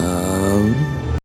Uh,